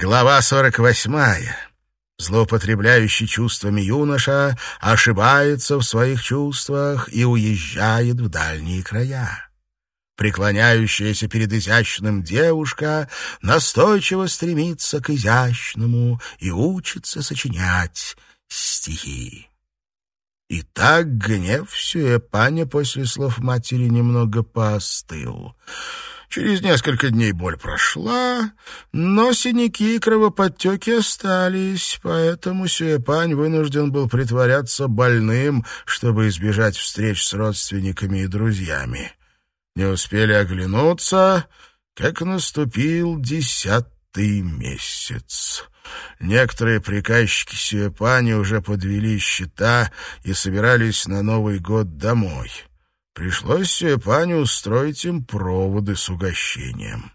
Глава сорок восьмая. Злоупотребляющий чувствами юноша ошибается в своих чувствах и уезжает в дальние края. Преклоняющаяся перед изящным девушка настойчиво стремится к изящному и учится сочинять стихи. И так гнев Сюэпаня после слов матери немного поостыл. Через несколько дней боль прошла, но синяки и кровоподтеки остались, поэтому Сюэпань вынужден был притворяться больным, чтобы избежать встреч с родственниками и друзьями. Не успели оглянуться, как наступил десятый месяц. Некоторые приказчики Сюэпани уже подвели счета и собирались на Новый год домой. Пришлось Сюэпане устроить им проводы с угощением.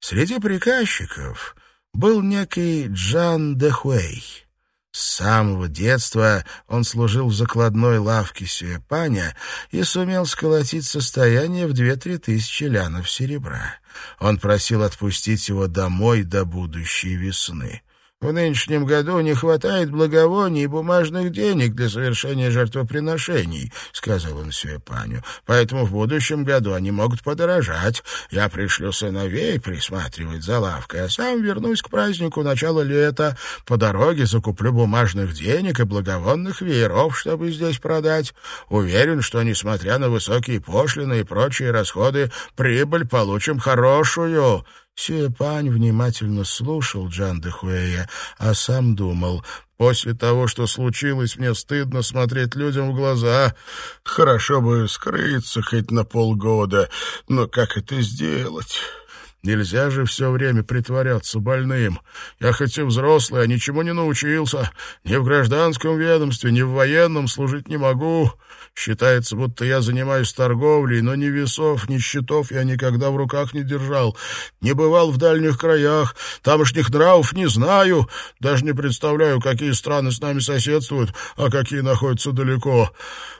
Среди приказчиков был некий Джан Дехуэй. С самого детства он служил в закладной лавке Сюэпаня и сумел сколотить состояние в две-три тысячи лянов серебра. Он просил отпустить его домой до будущей весны. В нынешнем году не хватает благовоний и бумажных денег для совершения жертвоприношений, — сказал он Сюэпаню. — Поэтому в будущем году они могут подорожать. Я пришлю сыновей присматривать за лавкой, а сам вернусь к празднику начала лета. По дороге закуплю бумажных денег и благовонных вееров, чтобы здесь продать. Уверен, что, несмотря на высокие пошлины и прочие расходы, прибыль получим хорошую. Сюэпань внимательно слушал Джан де Хуэя, а сам думал, «После того, что случилось, мне стыдно смотреть людям в глаза. Хорошо бы скрыться хоть на полгода, но как это сделать?» Нельзя же все время притворяться больным. Я хоть и взрослый, а ничего не научился. Ни в гражданском ведомстве, ни в военном служить не могу. Считается, будто я занимаюсь торговлей, но ни весов, ни счетов я никогда в руках не держал. Не бывал в дальних краях, тамошних нравов не знаю. Даже не представляю, какие страны с нами соседствуют, а какие находятся далеко.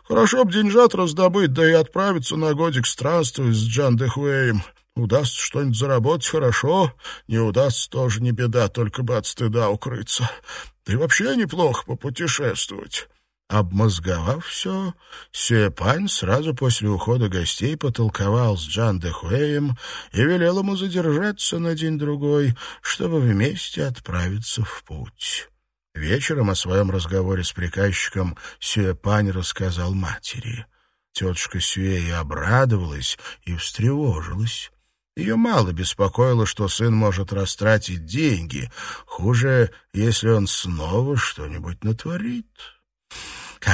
Хорошо б деньжат раздобыть, да и отправиться на годик странствовать с Джан Дехуэем. Удастся что-нибудь заработать — хорошо, не удастся — тоже не беда, только бы от стыда укрыться. Да и вообще неплохо попутешествовать». Обмозговав все, Сюэпань сразу после ухода гостей потолковал с Джан Дехуэем и велел ему задержаться на день-другой, чтобы вместе отправиться в путь. Вечером о своем разговоре с приказчиком Сюэпань рассказал матери. Тетушка Сюэя обрадовалась и встревожилась. Ее мало беспокоило, что сын может растратить деньги. Хуже, если он снова что-нибудь натворит.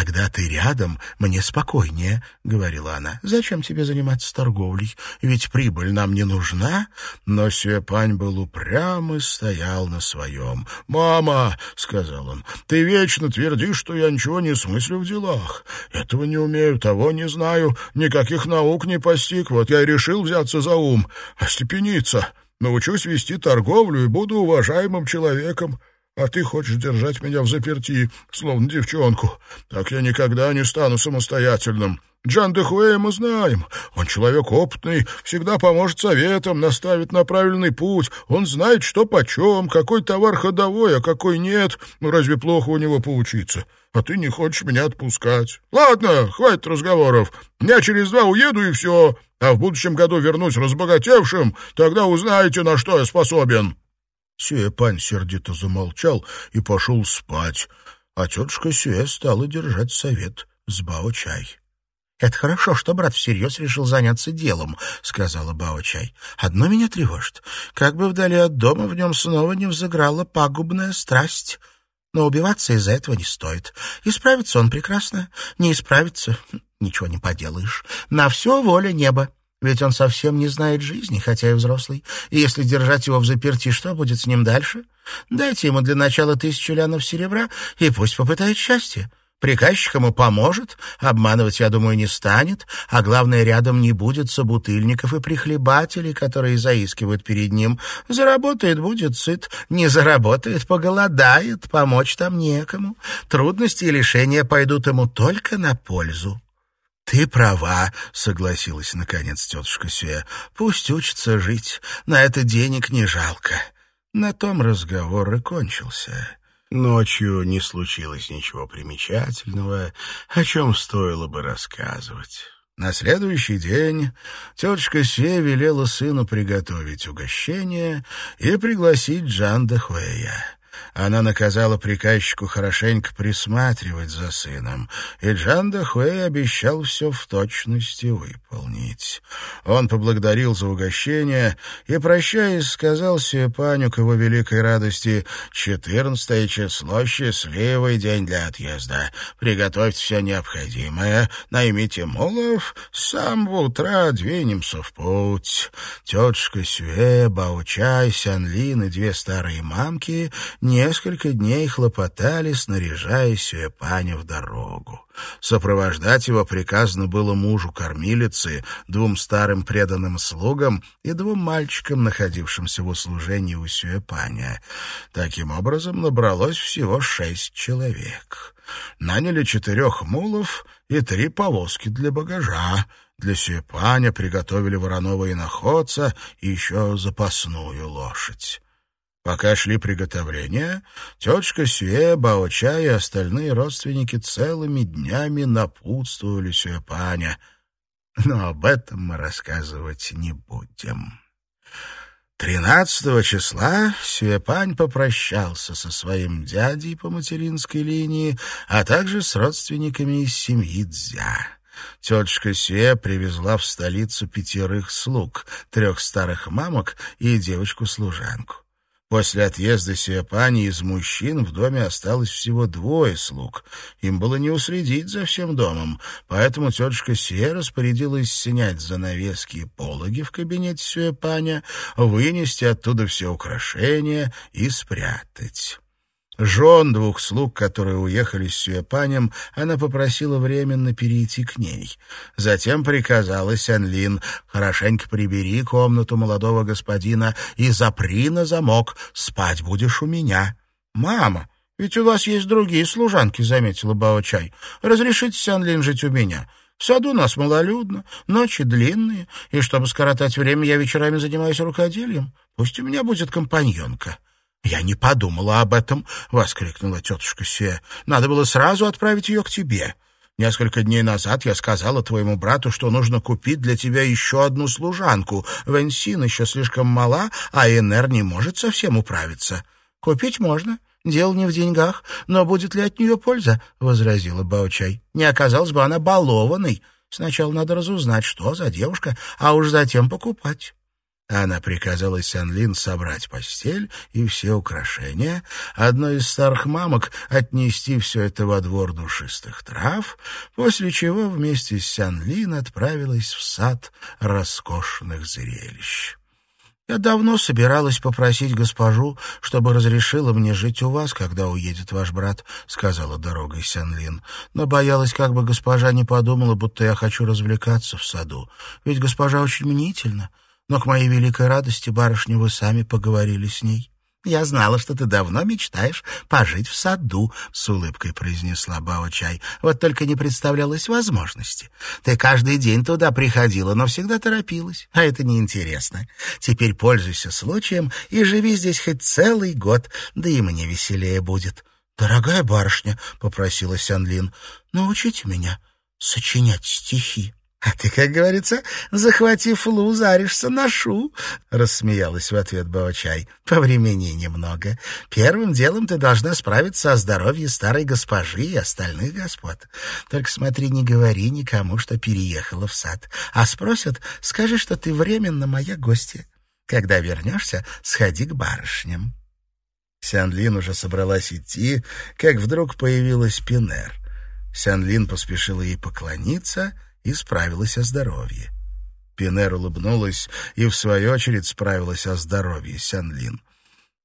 «Когда ты рядом, мне спокойнее», — говорила она. «Зачем тебе заниматься торговлей? Ведь прибыль нам не нужна». Но Сюэпань был упрям и стоял на своем. «Мама», — сказал он, — «ты вечно твердишь, что я ничего не смыслю в делах. Этого не умею, того не знаю, никаких наук не постиг. Вот я и решил взяться за ум, остепениться. Научусь вести торговлю и буду уважаемым человеком» а ты хочешь держать меня в заперти, словно девчонку. Так я никогда не стану самостоятельным. Джан Дехуэя мы знаем. Он человек опытный, всегда поможет советам, наставит на правильный путь. Он знает, что почем, какой товар ходовой, а какой нет. Ну, разве плохо у него поучиться? А ты не хочешь меня отпускать. Ладно, хватит разговоров. Я через два уеду и все. А в будущем году вернусь разбогатевшим. Тогда узнаете, на что я способен». Сюэпань сердито замолчал и пошел спать, а тетушка Сюэ стала держать совет с Бао-чай. «Это хорошо, что брат всерьез решил заняться делом», — сказала Бао-чай. «Одно меня тревожит. Как бы вдали от дома в нем снова не взыграла пагубная страсть. Но убиваться из-за этого не стоит. Исправится он прекрасно, не исправится — ничего не поделаешь. На все воля неба». Ведь он совсем не знает жизни, хотя и взрослый. И если держать его в заперти, что будет с ним дальше? Дайте ему для начала тысячу лянов серебра, и пусть попытает счастье. Приказчик ему поможет, обманывать, я думаю, не станет, а главное, рядом не будет собутыльников и прихлебателей, которые заискивают перед ним. Заработает, будет сыт, не заработает, поголодает, помочь там некому. Трудности и лишения пойдут ему только на пользу. «Ты права», — согласилась наконец тетушка Сюэ. «Пусть учится жить. На это денег не жалко». На том разговор и кончился. Ночью не случилось ничего примечательного, о чем стоило бы рассказывать. На следующий день тетушка Се велела сыну приготовить угощение и пригласить Джан де Хуэя. Она наказала приказчику хорошенько присматривать за сыном, и Джан де Хуэй обещал все в точности выполнить. Он поблагодарил за угощение и, прощаясь, сказал Сиепаню к его великой радости «Четырнадцатое число — счастливый день для отъезда. Приготовьте все необходимое, наймите мулов, с самого утра двинемся в путь». Тетушка Сюэ, Баучай, Сянлин и две старые мамки несколько дней хлопотали, снаряжая Сюэпаня в дорогу. Сопровождать его приказано было мужу кормилицы, двум старым преданным слугам и двум мальчикам, находившимся в услужении у Сюэпаня. Таким образом, набралось всего шесть человек. Наняли четырех мулов и три повозки для багажа. Для Сюэпаня приготовили вороного иноходца и еще запасную лошадь. Пока шли приготовления, тетушка Сюэ, Баоча и остальные родственники целыми днями напутствовали Сюэпаня. Но об этом мы рассказывать не будем. Тринадцатого числа Сюэпань попрощался со своим дядей по материнской линии, а также с родственниками из семьи Дзя. Тетушка Сюэ привезла в столицу пятерых слуг, трех старых мамок и девочку-служанку. После отъезда Сиапани из мужчин в доме осталось всего двое слуг. Им было не уследить за всем домом, поэтому тетушка Сия распорядилась снять занавески и пологи в кабинете Сиапаня, вынести оттуда все украшения и спрятать. Жен двух слуг, которые уехали с Сюэпанем, она попросила временно перейти к ней. Затем приказала Сянлин «Хорошенько прибери комнату молодого господина и запри на замок, спать будешь у меня». «Мама, ведь у вас есть другие служанки», — заметила Бао-чай. «Разрешите Сянлин жить у меня». В саду нас малолюдно, ночи длинные, и чтобы скоротать время, я вечерами занимаюсь рукоделием. Пусть у меня будет компаньонка». «Я не подумала об этом», — воскликнула тетушка Се. «Надо было сразу отправить ее к тебе. Несколько дней назад я сказала твоему брату, что нужно купить для тебя еще одну служанку. Венсин еще слишком мала, а Энер не может совсем управиться». «Купить можно». «Дело не в деньгах, но будет ли от нее польза?» — возразила Баучай. «Не оказалось бы она балованной. Сначала надо разузнать, что за девушка, а уж затем покупать». Она приказала Сянлин собрать постель и все украшения, одной из старых мамок отнести все это во двор душистых трав, после чего вместе с Сянлин отправилась в сад роскошных зрелищ. «Я давно собиралась попросить госпожу, чтобы разрешила мне жить у вас, когда уедет ваш брат», — сказала дорогой Сянлин. «Но боялась, как бы госпожа не подумала, будто я хочу развлекаться в саду. Ведь госпожа очень мнительна» но к моей великой радости, барышня, вы сами поговорили с ней. «Я знала, что ты давно мечтаешь пожить в саду», — с улыбкой произнесла Бао-чай. «Вот только не представлялось возможности. Ты каждый день туда приходила, но всегда торопилась, а это неинтересно. Теперь пользуйся случаем и живи здесь хоть целый год, да и мне веселее будет». «Дорогая барышня», — попросила Сянлин, — «научите меня сочинять стихи». «А ты, как говорится, захватив лу, заришься на шу», — рассмеялась в ответ Баочай. «Повремени немного. Первым делом ты должна справиться о здоровье старой госпожи и остальных господ. Только смотри, не говори никому, что переехала в сад. А спросят, скажи, что ты временно моя гостья. Когда вернешься, сходи к барышням». Сянлин уже собралась идти, как вдруг появилась Пинер. Сянлин поспешила ей поклониться — и справилась о здоровье. Пинер улыбнулась и, в свою очередь, справилась о здоровье Сянлин.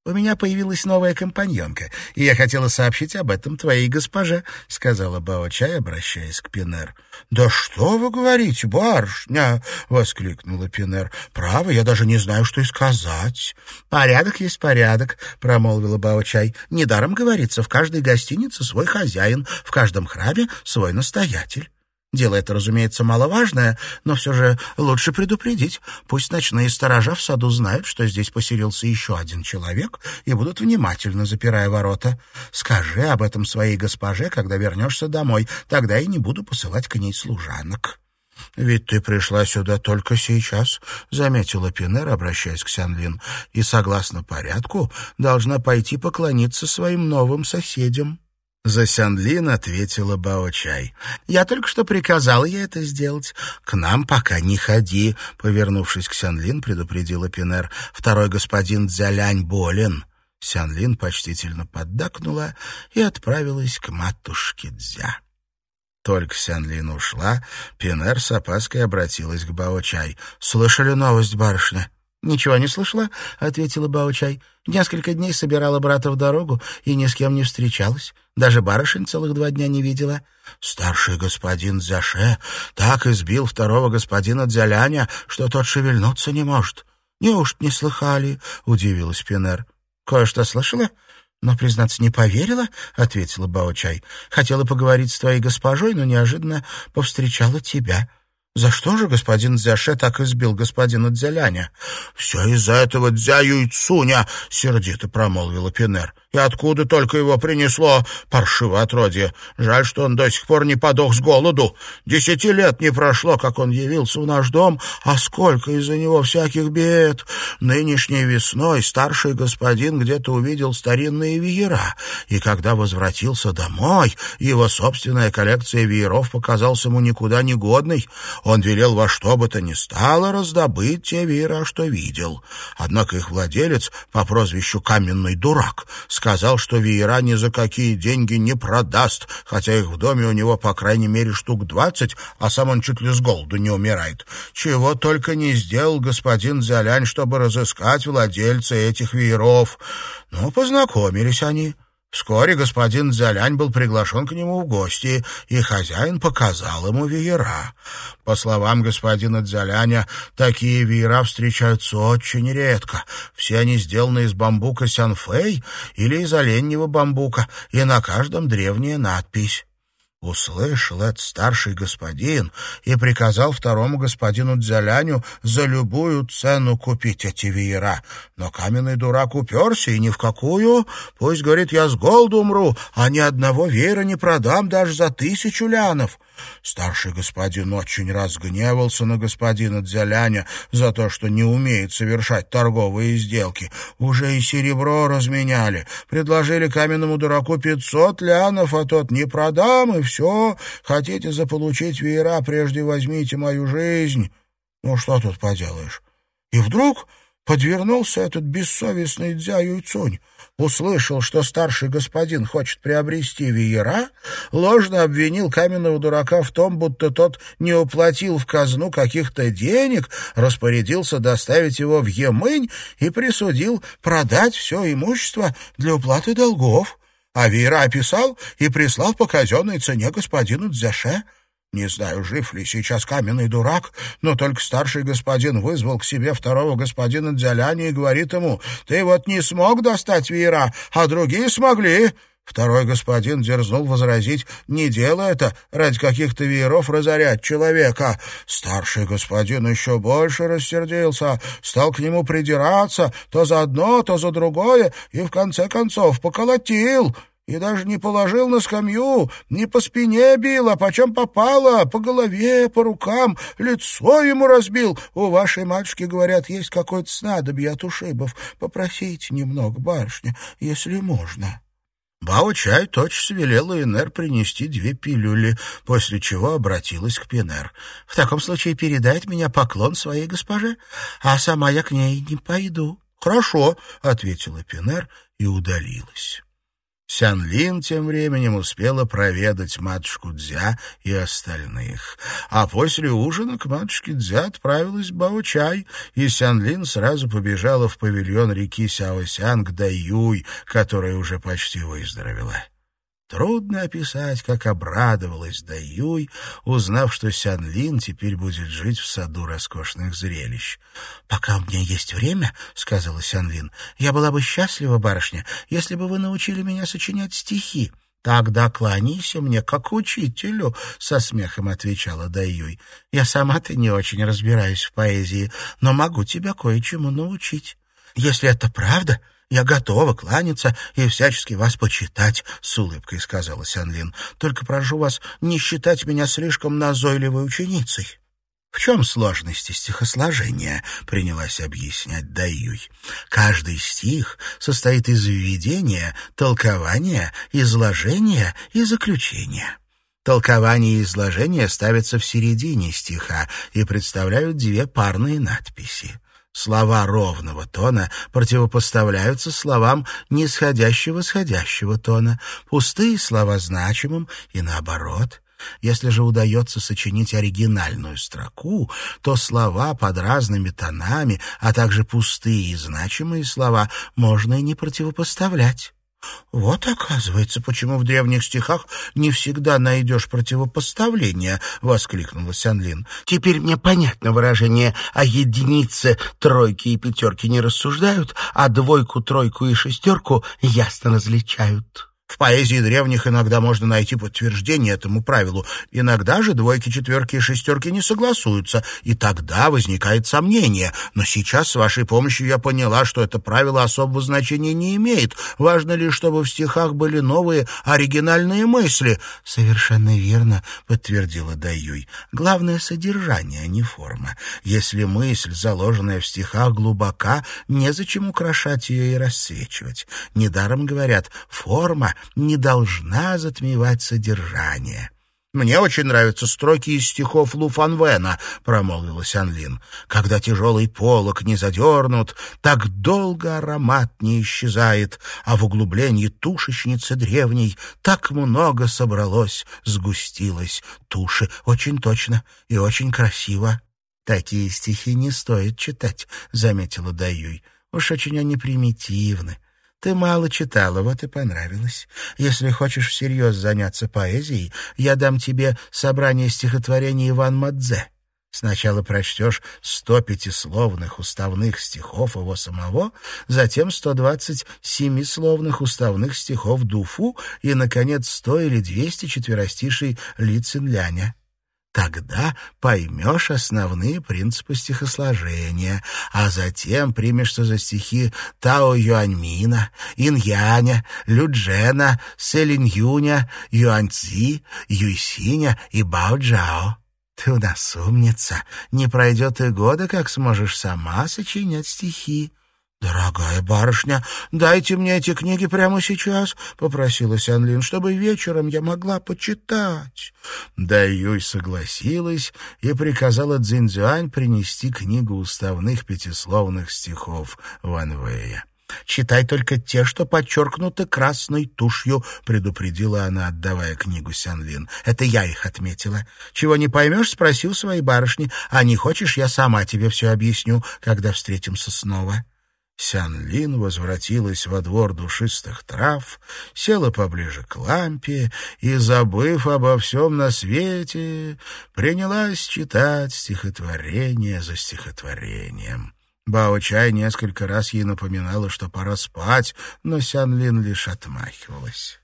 «У меня появилась новая компаньонка, и я хотела сообщить об этом твоей госпоже», — сказала Бао-чай, обращаясь к Пинер. «Да что вы говорите, барышня!» — воскликнула Пинер. «Право, я даже не знаю, что и сказать». «Порядок есть порядок», — промолвила Бао-чай. «Недаром говорится, в каждой гостинице свой хозяин, в каждом храме свой настоятель». Дело это, разумеется, маловажное, но все же лучше предупредить. Пусть ночные сторожа в саду знают, что здесь поселился еще один человек, и будут внимательно запирая ворота. Скажи об этом своей госпоже, когда вернешься домой, тогда и не буду посылать к ней служанок». «Ведь ты пришла сюда только сейчас», — заметила Пинер, обращаясь к Сянлин, «и, согласно порядку, должна пойти поклониться своим новым соседям». За Сянлин ответила Бао-чай. «Я только что приказала ей это сделать. К нам пока не ходи», — повернувшись к Сянлин, предупредила Пинер. «Второй господин Дзялянь болен». Сянлин почтительно поддакнула и отправилась к матушке Дзя. Только Сянлин ушла, Пинер с опаской обратилась к Бао-чай. «Слышали новость, барышня?» «Ничего не слышала», — ответила Баучай. «Несколько дней собирала брата в дорогу и ни с кем не встречалась. Даже барышень целых два дня не видела. Старший господин Зяше так избил второго господина Дзяляня, что тот шевельнуться не может. Неужто не слыхали?» — удивилась Пинер. «Кое-что слышала?» «Но, признаться, не поверила», — ответила Баучай. «Хотела поговорить с твоей госпожой, но неожиданно повстречала тебя». За что же господин Дзяше так избил господина Дзяляня? — Все из-за этого Дзя Юйцуня, — сердито промолвила Пинер. И откуда только его принесло, паршиво отродье. Жаль, что он до сих пор не подох с голоду. Десяти лет не прошло, как он явился в наш дом, а сколько из-за него всяких бед. Нынешней весной старший господин где-то увидел старинные веера, и когда возвратился домой, его собственная коллекция вееров показалась ему никуда не годной. Он велел во что бы то ни стало раздобыть те веера, что видел. Однако их владелец по прозвищу Каменный Дурак сказал, что веера ни за какие деньги не продаст, хотя их в доме у него по крайней мере штук двадцать, а сам он чуть ли с голоду не умирает. Чего только не сделал господин Зялянь, чтобы разыскать владельца этих вееров. Ну, познакомились они. Вскоре господин Дзялянь был приглашен к нему в гости, и хозяин показал ему веера. По словам господина Дзяляня, такие веера встречаются очень редко. Все они сделаны из бамбука сянфэй или из оленьего бамбука, и на каждом древняя надпись. Услышал этот старший господин и приказал второму господину Дзяляню за любую цену купить эти веера. Но каменный дурак уперся и ни в какую. Пусть, говорит, я с голоду умру, а ни одного веера не продам даже за тысячу лянов. Старший господин очень разгневался на господина Дзяляня за то, что не умеет совершать торговые сделки. Уже и серебро разменяли. Предложили каменному дураку пятьсот лянов, а тот не продам, и все. Хотите заполучить веера, прежде возьмите мою жизнь. Ну, что тут поделаешь? И вдруг подвернулся этот бессовестный Дзя Юйцунь услышал, что старший господин хочет приобрести веера, ложно обвинил каменного дурака в том, будто тот не уплатил в казну каких-то денег, распорядился доставить его в Емынь и присудил продать все имущество для уплаты долгов. А веера описал и прислал по казенной цене господину Дзяше. Не знаю, жив ли сейчас каменный дурак, но только старший господин вызвал к себе второго господина Дзяляни и говорит ему, «Ты вот не смог достать веера, а другие смогли». Второй господин дерзнул возразить, не дело это ради каких-то вееров разорять человека. Старший господин еще больше рассердился, стал к нему придираться то за одно, то за другое, и в конце концов поколотил и даже не положил на скамью, не по спине бил, а почем попало, по голове, по рукам, лицо ему разбил. У вашей матушки, говорят, есть какое-то снадобье от ушибов. Попросите немного, барышня, если можно». Бао-чай тотчас велела Инер принести две пилюли, после чего обратилась к Пинер. «В таком случае передает меня поклон своей госпоже, а сама я к ней не пойду». «Хорошо», — ответила Пинер и удалилась. Сян-Лин тем временем успела проведать матушку Дзя и остальных. А после ужина к матушке Дзя отправилась Бао-Чай, и Сян-Лин сразу побежала в павильон реки Сяо-Сян к Даюй, которая уже почти выздоровела. Трудно описать, как обрадовалась Даюй, узнав, что Сян-Лин теперь будет жить в саду роскошных зрелищ. «Пока у меня есть время, — сказала Сян-Лин, — я была бы счастлива, барышня, если бы вы научили меня сочинять стихи. «Тогда кланяйся мне, как учителю», — со смехом отвечала Даюй. «Я сама-то не очень разбираюсь в поэзии, но могу тебя кое-чему научить. Если это правда, я готова кланяться и всячески вас почитать», — с улыбкой сказала Сянлин. «Только прошу вас не считать меня слишком назойливой ученицей». «В чем сложности стихосложения?» — принялась объяснять Даюй. «Каждый стих состоит из введения, толкования, изложения и заключения». Толкование и изложение ставятся в середине стиха и представляют две парные надписи. Слова ровного тона противопоставляются словам нисходящего-сходящего тона, пустые слова значимым и наоборот — если же удается сочинить оригинальную строку, то слова под разными тонами, а также пустые и значимые слова можно и не противопоставлять. «Вот, оказывается, почему в древних стихах не всегда найдешь противопоставления», — воскликнула Сянлин. «Теперь мне понятно выражение «о единице тройки и пятерки не рассуждают, а двойку, тройку и шестерку ясно различают». В поэзии древних иногда можно найти подтверждение этому правилу. Иногда же двойки, четверки и шестерки не согласуются, и тогда возникает сомнение. Но сейчас с вашей помощью я поняла, что это правило особого значения не имеет. Важно лишь, чтобы в стихах были новые оригинальные мысли. «Совершенно верно», — подтвердила Даюй. «Главное — содержание, а не форма. Если мысль, заложенная в стихах, глубока, незачем украшать ее и рассвечивать. Недаром говорят «форма не должна затмевать содержание. «Мне очень нравятся строки из стихов Лу Фанвена», — промолвила Сянлин. «Когда тяжелый полог не задернут, так долго аромат не исчезает, а в углублении тушечницы древней так много собралось, сгустилось туши. Очень точно и очень красиво». «Такие стихи не стоит читать», — заметила Даюй. «Уж очень они примитивны». Ты мало читала, вот и понравилось. Если хочешь всерьез заняться поэзией, я дам тебе собрание стихотворений Иван Мадзе. Сначала прочтешь сто пятисловных уставных стихов его самого, затем сто двадцать семисловных уставных стихов Дуфу и, наконец, сто или двести четверостишей Ли Цинляня. Тогда поймешь основные принципы стихосложения, а затем примешься за стихи Тао Юаньмина, Иньяня, Люджена, Селиньюня, Юаньцзи, Юйсиня и Бао Джао. Ты у нас умница. Не пройдет и года, как сможешь сама сочинять стихи. «Дорогая барышня, дайте мне эти книги прямо сейчас», — попросила Сянлин, «чтобы вечером я могла почитать». Да Юй согласилась и приказала Цзиньцзюань принести книгу уставных пятисловных стихов Ван Вэя. «Читай только те, что подчеркнуты красной тушью», — предупредила она, отдавая книгу Сянлин. «Это я их отметила. Чего не поймешь, спроси у своей барышни, а не хочешь, я сама тебе все объясню, когда встретимся снова». Сян-Лин возвратилась во двор душистых трав, села поближе к лампе и, забыв обо всем на свете, принялась читать стихотворение за стихотворением. Бао-Чай несколько раз ей напоминала, что пора спать, но Сян-Лин лишь отмахивалась.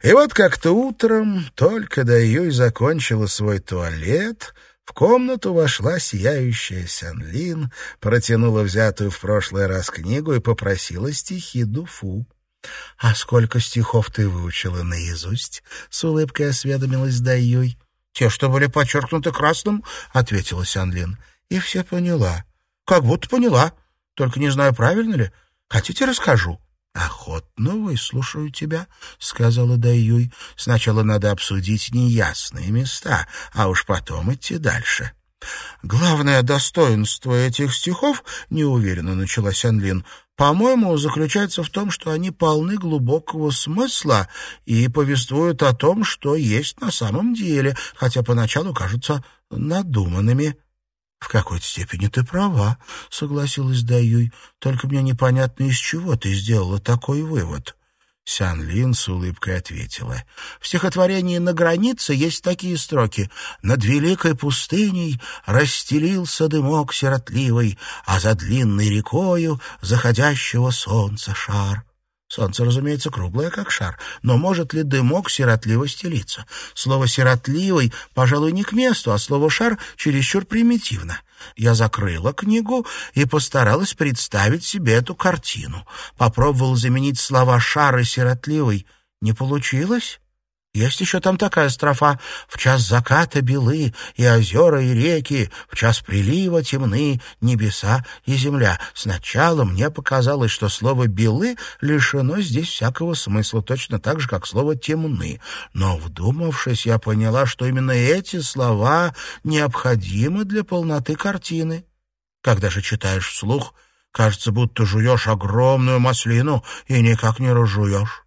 И вот как-то утром, только до ее закончила свой туалет — в комнату вошла сияющая Сянлин, протянула взятую в прошлый раз книгу и попросила стихи Дуфу. — А сколько стихов ты выучила наизусть? — с улыбкой осведомилась Даюй. — Те, что были подчеркнуты красным, — ответила Сянлин. — И все поняла. — Как будто поняла. Только не знаю, правильно ли. Хотите, расскажу? «Охотно выслушаю тебя», — сказала Даюй. «Сначала надо обсудить неясные места, а уж потом идти дальше». «Главное достоинство этих стихов, — неуверенно начала Сянлин, — по-моему, заключается в том, что они полны глубокого смысла и повествуют о том, что есть на самом деле, хотя поначалу кажутся надуманными». «В какой-то степени ты права», — согласилась Даюй. «Только мне непонятно, из чего ты сделала такой вывод». Сян Лин с улыбкой ответила. В стихотворении «На границе» есть такие строки. «Над великой пустыней расстелился дымок сиротливый, а за длинной рекою заходящего солнца шар». Солнце, разумеется, круглое, как шар. Но может ли дымок сиротливо стелиться? Слово «сиротливый», пожалуй, не к месту, а слово «шар» чересчур примитивно. Я закрыла книгу и постаралась представить себе эту картину. Попробовала заменить слова «шар» и «сиротливый». Не получилось? Есть еще там такая строфа «В час заката белы и озера, и реки, в час прилива темны небеса и земля». Сначала мне показалось, что слово «белы» лишено здесь всякого смысла, точно так же, как слово «темны». Но, вдумавшись, я поняла, что именно эти слова необходимы для полноты картины. Когда же читаешь вслух, кажется, будто жуешь огромную маслину и никак не разжуешь.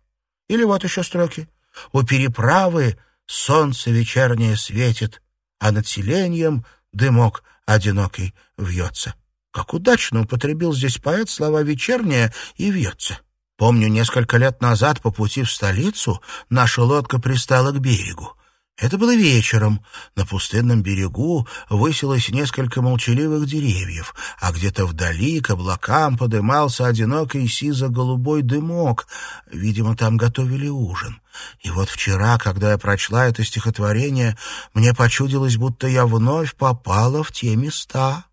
Или вот еще строки. У переправы солнце вечернее светит, а над селением дымок одинокий вьется. Как удачно употребил здесь поэт слова «вечернее» и «вьется». Помню, несколько лет назад по пути в столицу наша лодка пристала к берегу. Это было вечером. На пустынном берегу высилось несколько молчаливых деревьев, а где-то вдали к облакам подымался одинокий сизо-голубой дымок. Видимо, там готовили ужин. И вот вчера, когда я прочла это стихотворение, мне почудилось, будто я вновь попала в те места.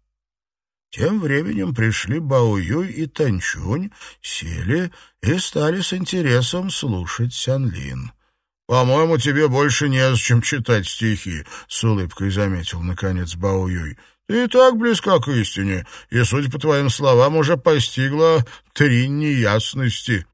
Тем временем пришли Баоюй и Танчунь, сели и стали с интересом слушать Сянлин. «По-моему, тебе больше не чем читать стихи», — с улыбкой заметил, наконец, Бао Юй. «Ты и так близка к истине, и, судя по твоим словам, уже постигла три неясности».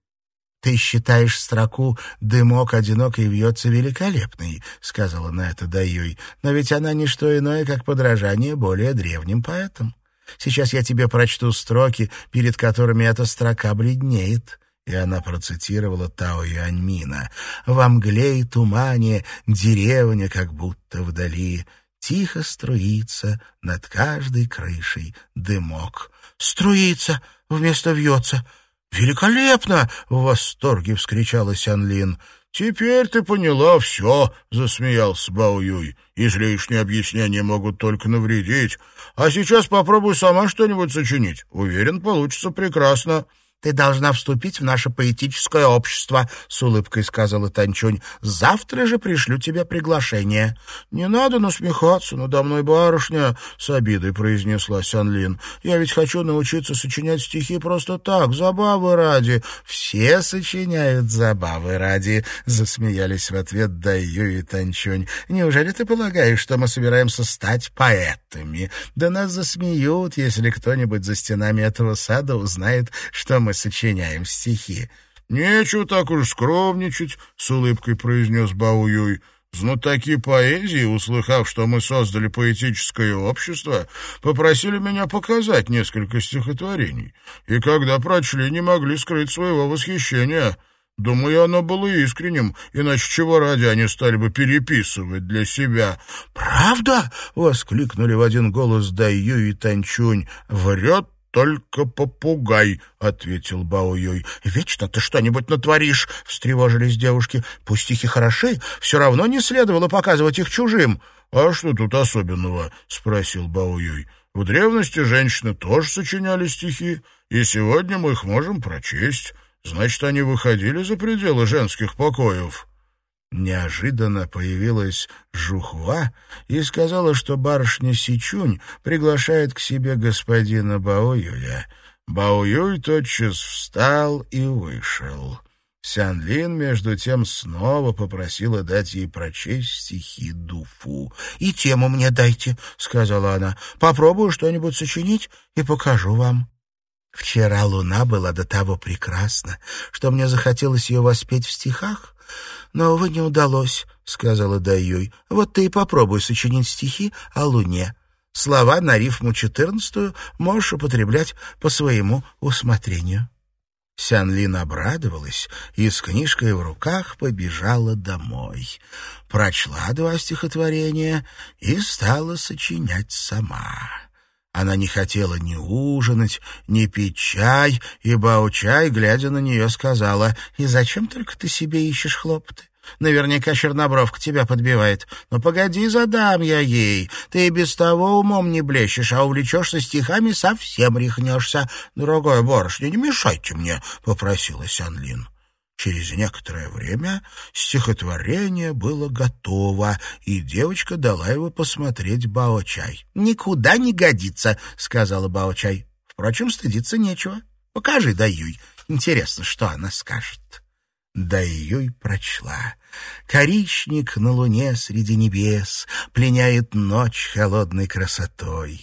«Ты считаешь строку «дымок одинокий вьется великолепной», — сказала на это Даюй, «но ведь она не что иное, как подражание более древним поэтам. Сейчас я тебе прочту строки, перед которыми эта строка бледнеет» и она процитировала Тао Юаньмина. «Во мгле и тумане деревня как будто вдали, тихо струится над каждой крышей дымок». «Струится вместо вьется! Великолепно!» — в восторге вскричала Сянлин. «Теперь ты поняла все», — засмеялся Бао Юй. «Излишние объяснения могут только навредить. А сейчас попробуй сама что-нибудь сочинить. Уверен, получится прекрасно». «Ты должна вступить в наше поэтическое общество», — с улыбкой сказала Танчунь. «Завтра же пришлю тебе приглашение». «Не надо насмехаться надо мной, барышня», — с обидой произнесла Сянлин. «Я ведь хочу научиться сочинять стихи просто так, забавы ради». «Все сочиняют забавы ради», — засмеялись в ответ Дайю и Танчунь. «Неужели ты полагаешь, что мы собираемся стать поэтами? Да нас засмеют, если кто-нибудь за стенами этого сада узнает, что мы мы сочиняем стихи. — Нечего так уж скромничать, — с улыбкой произнес Бауюй. Знатоки поэзии, услыхав, что мы создали поэтическое общество, попросили меня показать несколько стихотворений, и когда прочли, не могли скрыть своего восхищения. Думаю, оно было искренним, иначе чего ради они стали бы переписывать для себя. «Правда?» — воскликнули в один голос Дайю и Танчунь. «Врет только попугай», — ответил Бао-Юй. «Вечно ты что-нибудь натворишь», — встревожились девушки. «Пусть стихи хороши, все равно не следовало показывать их чужим». «А что тут особенного?» — спросил Бао-Юй. «В древности женщины тоже сочиняли стихи, и сегодня мы их можем прочесть. Значит, они выходили за пределы женских покоев». Неожиданно появилась Жухва и сказала, что барышня Сичунь приглашает к себе господина Баоюя. Баоюй тотчас встал и вышел. Сянлин, между тем, снова попросила дать ей прочесть стихи Дуфу. «И тему мне дайте», — сказала она. «Попробую что-нибудь сочинить и покажу вам». Вчера луна была до того прекрасна, что мне захотелось ее воспеть в стихах, но, увы, не удалось, — сказала Даюй. — Вот ты и попробуй сочинить стихи о луне. Слова на рифму четырнадцатую можешь употреблять по своему усмотрению. Сянлин обрадовалась и с книжкой в руках побежала домой. Прочла два стихотворения и стала сочинять сама. Она не хотела ни ужинать, ни пить чай, и Баучай, глядя на нее, сказала, «И зачем только ты себе ищешь хлопоты? Наверняка Чернобровка тебя подбивает. Но погоди, задам я ей. Ты и без того умом не блещешь, а увлечешься стихами, совсем рехнешься. Дорогая барышня, не мешайте мне, — попросила Сянлин. Через некоторое время стихотворение было готово, и девочка дала его посмотреть Бао-чай. «Никуда не годится», — сказала Бао-чай. «Впрочем, стыдиться нечего. Покажи Даюй. Интересно, что она скажет». Даюй прочла. Коричник на луне среди небес Пленяет ночь холодной красотой.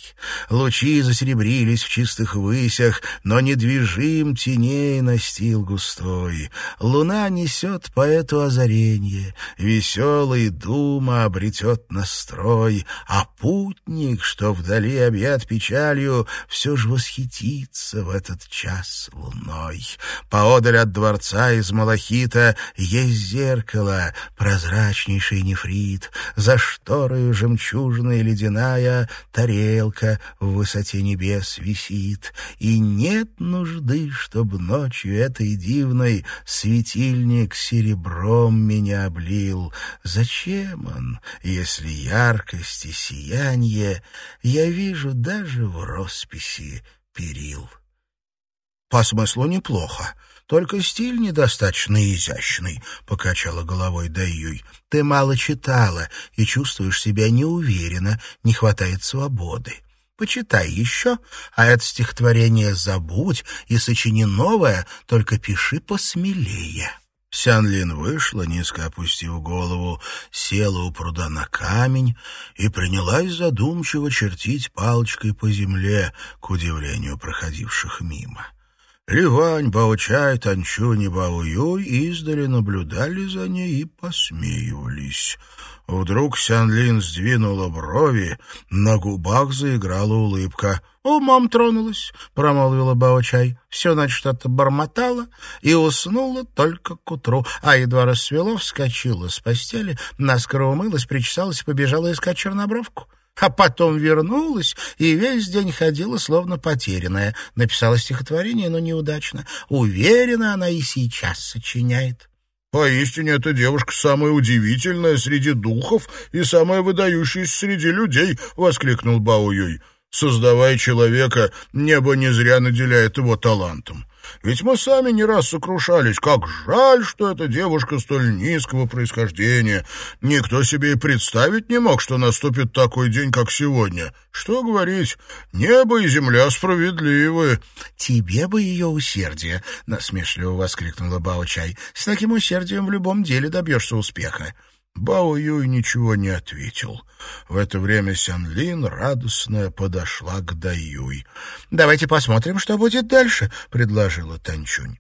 Лучи засеребрились в чистых высях, Но недвижим теней настил густой. Луна несет поэту озаренье, Веселый дума обретет настрой, А путник, что вдали объят печалью, Все ж восхитится в этот час луной. Поодаль от дворца из малахита Есть зеркало, прозрачнейший нефрит, за шторою жемчужная ледяная тарелка в высоте небес висит, и нет нужды, чтоб ночью этой дивной светильник серебром меня облил. Зачем он, если яркость и сияние я вижу даже в росписи перил? По смыслу неплохо. Только стиль недостаточно изящный, — покачала головой Даюй. Ты мало читала и чувствуешь себя неуверенно, не хватает свободы. Почитай еще, а это стихотворение забудь и сочини новое, только пиши посмелее». Сянлин вышла, низко опустив голову, села у пруда на камень и принялась задумчиво чертить палочкой по земле, к удивлению проходивших мимо. Ливань, Баучай, Танчунь и Баоюй издали наблюдали за ней и посмеивались. Вдруг Сянлин сдвинула брови, на губах заиграла улыбка. «Умом тронулась», — промолвила Баочай. Все, значит, что-то бормотала и уснула только к утру, а едва рассвело, вскочила с постели, наскоро умылась, причесалась и побежала искать чернобровку а потом вернулась и весь день ходила, словно потерянная. Написала стихотворение, но неудачно. Уверена, она и сейчас сочиняет. Поистине эта девушка самая удивительная среди духов и самая выдающаяся среди людей, — воскликнул Бао. Создавая человека, небо не зря наделяет его талантом. Ведь мы сами не раз сокрушались. Как жаль, что эта девушка столь низкого происхождения. Никто себе и представить не мог, что наступит такой день, как сегодня. Что говорить, небо и земля справедливы. — Тебе бы ее усердие, — насмешливо воскликнула Бао-чай. — С таким усердием в любом деле добьешься успеха. Бао Юй ничего не ответил. В это время Сян Лин, радостная, подошла к Даюй. «Давайте посмотрим, что будет дальше», — предложила Танчунь.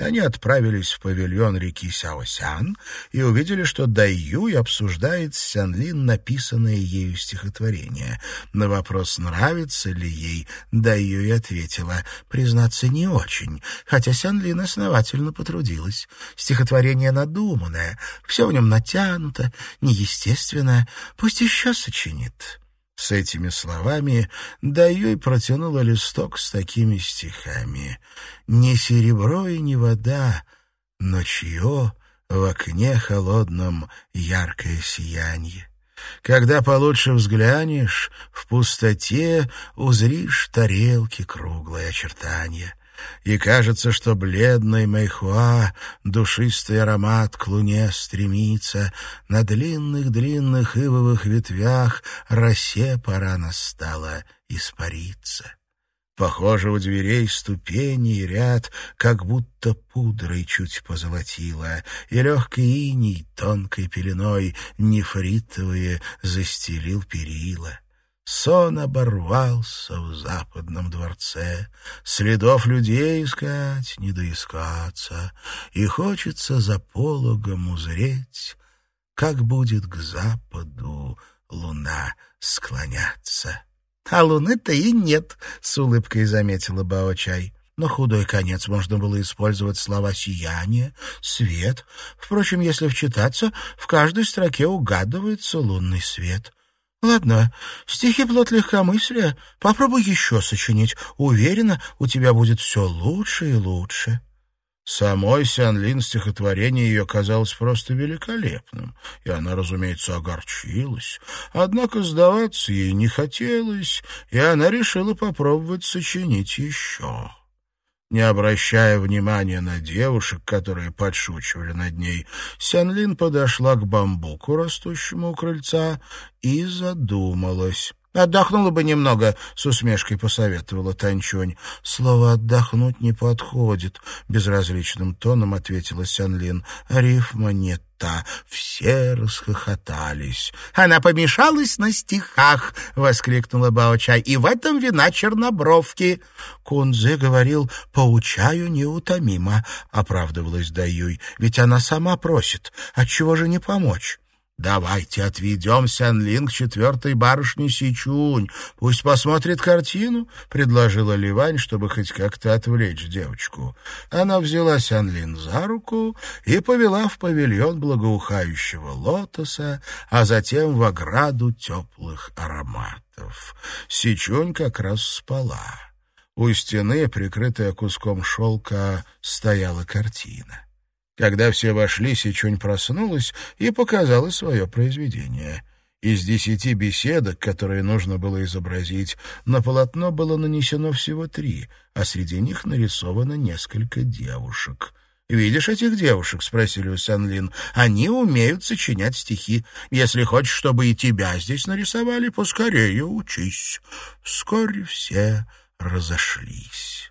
Они отправились в павильон реки Сяосян и увидели, что Дайюй обсуждает с Сянлин написанное ею стихотворение. На вопрос, нравится ли ей, Дайюй ответила, признаться, не очень, хотя Сянлин основательно потрудилась. Стихотворение надуманное, все в нем натянуто, неестественное, пусть еще сочинит. С этими словами Даюй протянула листок с такими стихами. «Не серебро и не вода, но чье в окне холодном яркое сияние. Когда получше взглянешь, в пустоте узришь тарелки круглые очертания и кажется, что бледный Мэйхуа, душистый аромат к луне стремится, на длинных-длинных ивовых ветвях росе пора настала испариться. Похоже, у дверей ступени ряд, как будто пудрой чуть позолотила, и легкий иней тонкой пеленой нефритовые застелил перила. Сон оборвался в западном дворце, Следов людей искать, не доискаться, И хочется за пологом узреть, Как будет к западу луна склоняться. — А луны-то и нет, — с улыбкой заметила Бао-чай. На худой конец можно было использовать слова «сияние», «свет». Впрочем, если вчитаться, в каждой строке угадывается лунный свет. Ладно, стихи плод легкомыслия. Попробуй еще сочинить. Уверена, у тебя будет все лучше и лучше. Самой Сян-Лин стихотворение ее казалось просто великолепным, и она, разумеется, огорчилась. Однако сдаваться ей не хотелось, и она решила попробовать сочинить еще. Не обращая внимания на девушек, которые подшучивали над ней, Сянлин подошла к бамбуку, растущему у крыльца, и задумалась. «Отдохнула бы немного», — с усмешкой посоветовала Танчунь. «Слово «отдохнуть» не подходит», — безразличным тоном ответила Сянлин. «Рифма не та». Все расхохотались. «Она помешалась на стихах», — воскликнула Баочай. «И в этом вина чернобровки». Кунзе говорил, «Поучаю неутомимо», — оправдывалась Даюй. «Ведь она сама просит. Отчего же не помочь?» «Давайте отведем Сянлин к четвертой барышне Сичунь. Пусть посмотрит картину», — предложила Ливань, чтобы хоть как-то отвлечь девочку. Она взяла Сянлин за руку и повела в павильон благоухающего лотоса, а затем в ограду теплых ароматов. Сичунь как раз спала. У стены, прикрытая куском шелка, стояла картина. Когда все вошли, Сичунь проснулась и показала свое произведение. Из десяти беседок, которые нужно было изобразить, на полотно было нанесено всего три, а среди них нарисовано несколько девушек. «Видишь этих девушек?» — спросили у Санлин. «Они умеют сочинять стихи. Если хочешь, чтобы и тебя здесь нарисовали, поскорее учись». Вскоре все разошлись.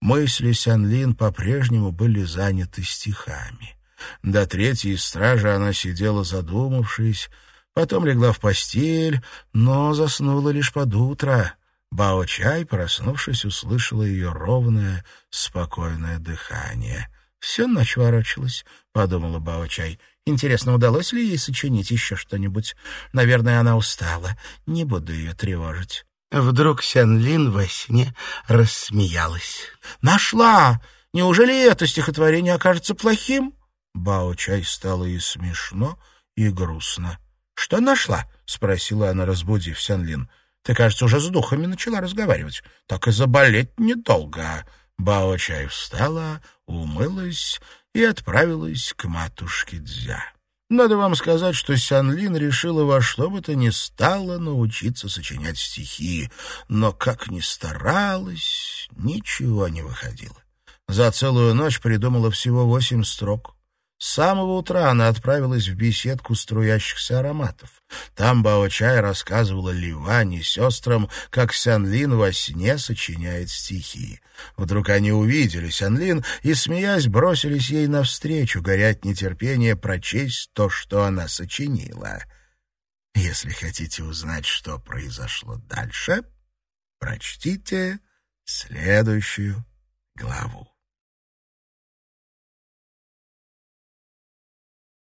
Мысли Сянлин по-прежнему были заняты стихами. До третьей стражи она сидела задумавшись, потом легла в постель, но заснула лишь под утро. Бао-чай, проснувшись, услышала ее ровное, спокойное дыхание. «Всю ночь ворочалась», — подумала Бао-чай. «Интересно, удалось ли ей сочинить еще что-нибудь? Наверное, она устала. Не буду ее тревожить». Вдруг Сян-Лин во сне рассмеялась. «Нашла! Неужели это стихотворение окажется плохим?» Бао-чай стало и смешно, и грустно. «Что нашла?» — спросила она, разбудив Сян-Лин. «Ты, кажется, уже с духами начала разговаривать. Так и заболеть недолго». Бао-чай встала, умылась и отправилась к матушке Дзя. Надо вам сказать, что Сянлин решила во что бы то ни стало научиться сочинять стихи, но, как ни старалась, ничего не выходило. За целую ночь придумала всего восемь строк. С самого утра она отправилась в беседку струящихся ароматов. Там Бао-Чай рассказывала Ливане сестрам, как Сянлин во сне сочиняет стихи. Вдруг они увидели Сянлин и, смеясь, бросились ей навстречу, горя от нетерпения прочесть то, что она сочинила. Если хотите узнать, что произошло дальше, прочтите следующую главу.